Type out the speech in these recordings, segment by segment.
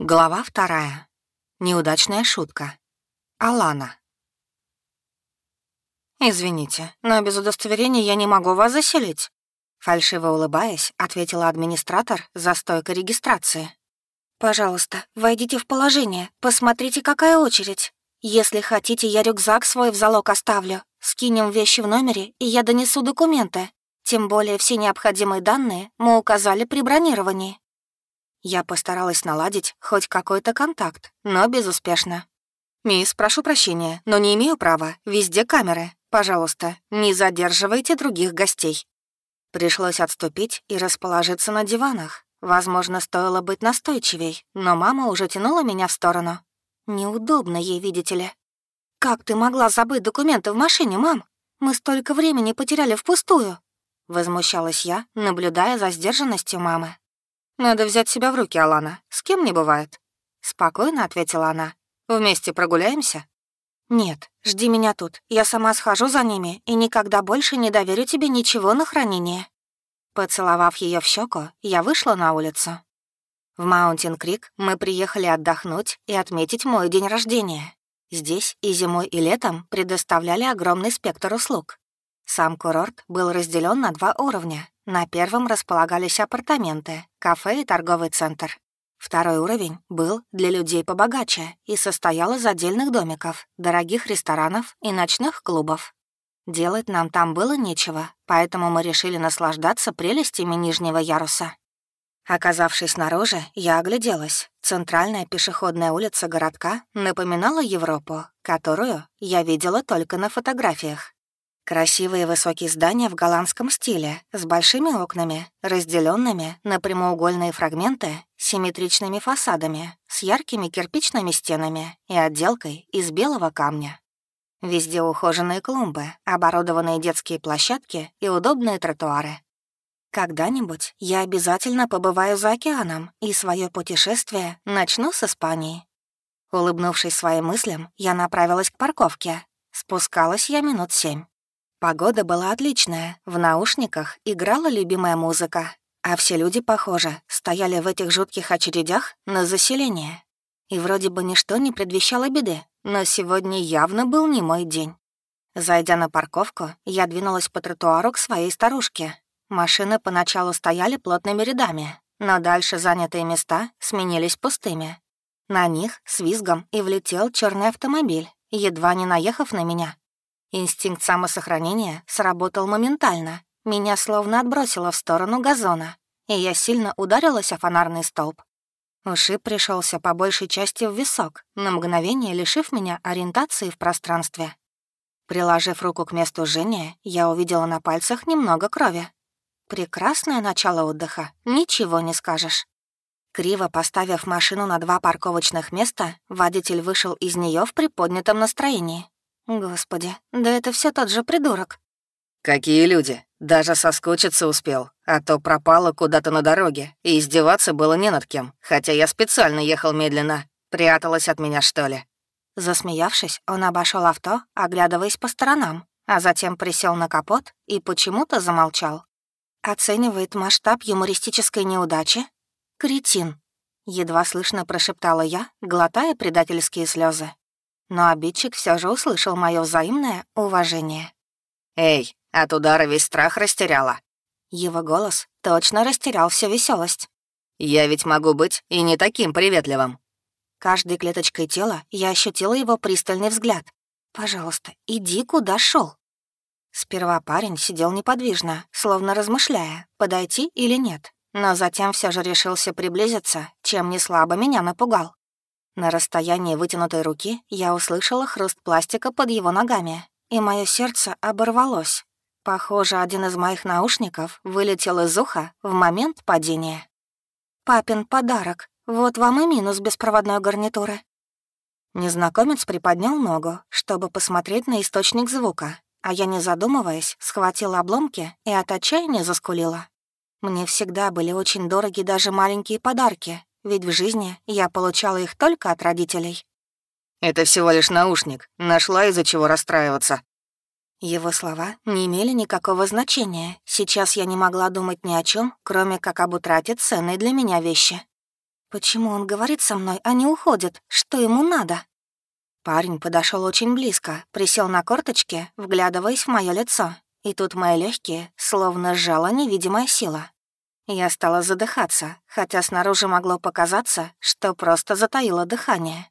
Глава вторая. Неудачная шутка. Алана. «Извините, но без удостоверения я не могу вас заселить», фальшиво улыбаясь, ответила администратор за стойкой регистрации. «Пожалуйста, войдите в положение, посмотрите, какая очередь. Если хотите, я рюкзак свой в залог оставлю, скинем вещи в номере, и я донесу документы. Тем более все необходимые данные мы указали при бронировании». Я постаралась наладить хоть какой-то контакт, но безуспешно. «Мисс, прошу прощения, но не имею права. Везде камеры. Пожалуйста, не задерживайте других гостей». Пришлось отступить и расположиться на диванах. Возможно, стоило быть настойчивей, но мама уже тянула меня в сторону. Неудобно ей, видите ли. «Как ты могла забыть документы в машине, мам? Мы столько времени потеряли впустую!» Возмущалась я, наблюдая за сдержанностью мамы. «Надо взять себя в руки, Алана. С кем не бывает?» Спокойно ответила она. «Вместе прогуляемся?» «Нет, жди меня тут. Я сама схожу за ними и никогда больше не доверю тебе ничего на хранение». Поцеловав ее в щеку, я вышла на улицу. В Маунтин-Крик мы приехали отдохнуть и отметить мой день рождения. Здесь и зимой, и летом предоставляли огромный спектр услуг. Сам курорт был разделен на два уровня на первом располагались апартаменты, кафе и торговый центр. Второй уровень был для людей побогаче и состоял из отдельных домиков, дорогих ресторанов и ночных клубов. Делать нам там было нечего, поэтому мы решили наслаждаться прелестями нижнего яруса. Оказавшись снаружи, я огляделась. Центральная пешеходная улица городка напоминала Европу, которую я видела только на фотографиях. Красивые высокие здания в голландском стиле, с большими окнами, разделенными на прямоугольные фрагменты, симметричными фасадами, с яркими кирпичными стенами и отделкой из белого камня. Везде ухоженные клумбы, оборудованные детские площадки и удобные тротуары. Когда-нибудь я обязательно побываю за океаном и свое путешествие начну с Испании. Улыбнувшись своим мыслям, я направилась к парковке. Спускалась я минут семь. Погода была отличная, в наушниках играла любимая музыка, а все люди, похоже, стояли в этих жутких очередях на заселение. И вроде бы ничто не предвещало беды, но сегодня явно был не мой день. Зайдя на парковку, я двинулась по тротуару к своей старушке. Машины поначалу стояли плотными рядами, но дальше занятые места сменились пустыми. На них с визгом и влетел черный автомобиль, едва не наехав на меня. Инстинкт самосохранения сработал моментально. Меня словно отбросило в сторону газона, и я сильно ударилась о фонарный столб. Ушиб пришелся по большей части в висок, на мгновение лишив меня ориентации в пространстве. Приложив руку к месту жжения, я увидела на пальцах немного крови. Прекрасное начало отдыха, ничего не скажешь. Криво поставив машину на два парковочных места, водитель вышел из нее в приподнятом настроении. Господи, да это все тот же придурок. Какие люди? Даже соскучиться успел, а то пропало куда-то на дороге, и издеваться было не над кем, хотя я специально ехал медленно. Пряталась от меня, что ли? Засмеявшись, он обошел авто, оглядываясь по сторонам, а затем присел на капот и почему-то замолчал. Оценивает масштаб юмористической неудачи? Кретин. Едва слышно прошептала я, глотая предательские слезы но обидчик все же услышал мое взаимное уважение. «Эй, от удара весь страх растеряла». Его голос точно растерял всю веселость. «Я ведь могу быть и не таким приветливым». Каждой клеточкой тела я ощутила его пристальный взгляд. «Пожалуйста, иди, куда шел. Сперва парень сидел неподвижно, словно размышляя, подойти или нет, но затем все же решился приблизиться, чем не слабо меня напугал. На расстоянии вытянутой руки я услышала хруст пластика под его ногами, и мое сердце оборвалось. Похоже, один из моих наушников вылетел из уха в момент падения. «Папин подарок. Вот вам и минус беспроводной гарнитуры». Незнакомец приподнял ногу, чтобы посмотреть на источник звука, а я, не задумываясь, схватила обломки и от отчаяния заскулила. Мне всегда были очень дороги даже маленькие подарки, ведь в жизни я получала их только от родителей. «Это всего лишь наушник. Нашла из-за чего расстраиваться». Его слова не имели никакого значения. Сейчас я не могла думать ни о чем, кроме как об утрате ценной для меня вещи. Почему он говорит со мной, а не уходит? Что ему надо? Парень подошел очень близко, присел на корточки, вглядываясь в мое лицо. И тут мои легкие словно сжала невидимая сила. Я стала задыхаться, хотя снаружи могло показаться, что просто затаило дыхание.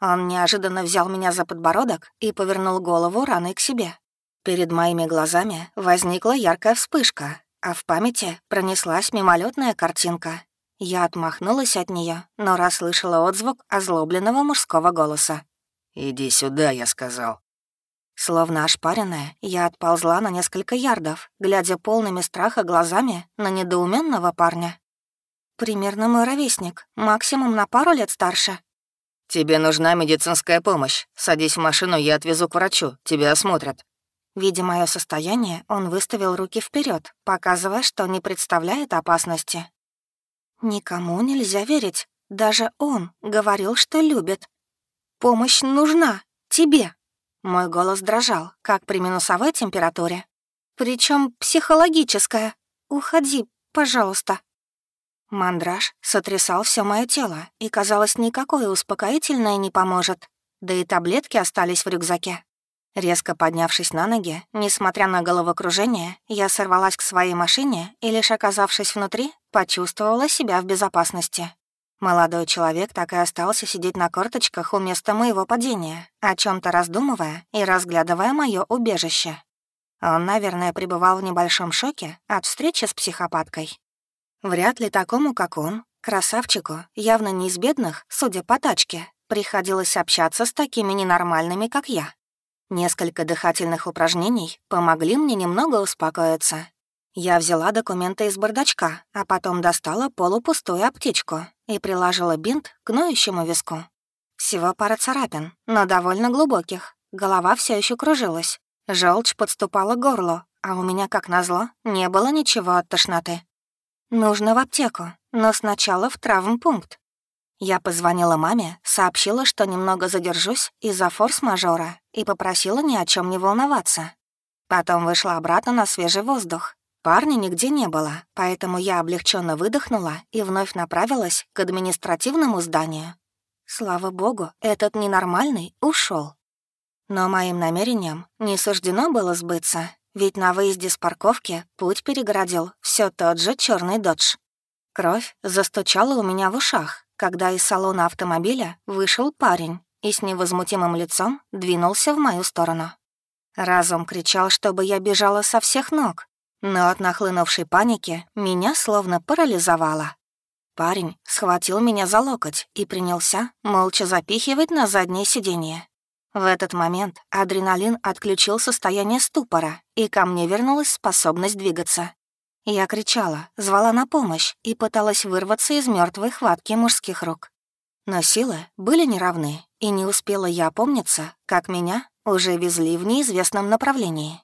Он неожиданно взял меня за подбородок и повернул голову раной к себе. Перед моими глазами возникла яркая вспышка, а в памяти пронеслась мимолетная картинка. Я отмахнулась от нее, но расслышала отзвук озлобленного мужского голоса. «Иди сюда», — я сказал. Словно ошпаренная, я отползла на несколько ярдов, глядя полными страха глазами на недоуменного парня. Примерно мой ровесник, максимум на пару лет старше. «Тебе нужна медицинская помощь. Садись в машину, я отвезу к врачу. Тебя осмотрят». Видя мое состояние, он выставил руки вперед, показывая, что не представляет опасности. Никому нельзя верить. Даже он говорил, что любит. Помощь нужна. Тебе. Мой голос дрожал, как при минусовой температуре. Причем психологическая. Уходи, пожалуйста. Мандраж сотрясал все мое тело, и, казалось, никакое успокоительное не поможет. Да и таблетки остались в рюкзаке. Резко поднявшись на ноги, несмотря на головокружение, я сорвалась к своей машине и, лишь оказавшись внутри, почувствовала себя в безопасности. Молодой человек так и остался сидеть на корточках у места моего падения, о чем то раздумывая и разглядывая мое убежище. Он, наверное, пребывал в небольшом шоке от встречи с психопаткой. Вряд ли такому, как он, красавчику, явно не из бедных, судя по тачке, приходилось общаться с такими ненормальными, как я. Несколько дыхательных упражнений помогли мне немного успокоиться. Я взяла документы из бардачка, а потом достала полупустую аптечку и приложила бинт к ноющему виску. Всего пара царапин, но довольно глубоких. Голова все еще кружилась. Желчь подступала к горлу, а у меня, как назло, не было ничего от тошноты. Нужно в аптеку, но сначала в травмпункт. Я позвонила маме, сообщила, что немного задержусь из-за форс-мажора и попросила ни о чем не волноваться. Потом вышла обратно на свежий воздух Парня нигде не было, поэтому я облегченно выдохнула и вновь направилась к административному зданию. Слава богу, этот ненормальный ушел. Но моим намерениям не суждено было сбыться, ведь на выезде с парковки путь перегородил все тот же черный додж. Кровь застучала у меня в ушах, когда из салона автомобиля вышел парень и с невозмутимым лицом двинулся в мою сторону. Разум кричал, чтобы я бежала со всех ног, но от нахлынувшей паники меня словно парализовало. Парень схватил меня за локоть и принялся молча запихивать на заднее сиденье. В этот момент адреналин отключил состояние ступора, и ко мне вернулась способность двигаться. Я кричала, звала на помощь и пыталась вырваться из мертвой хватки мужских рук. Но силы были неравны, и не успела я опомниться, как меня уже везли в неизвестном направлении.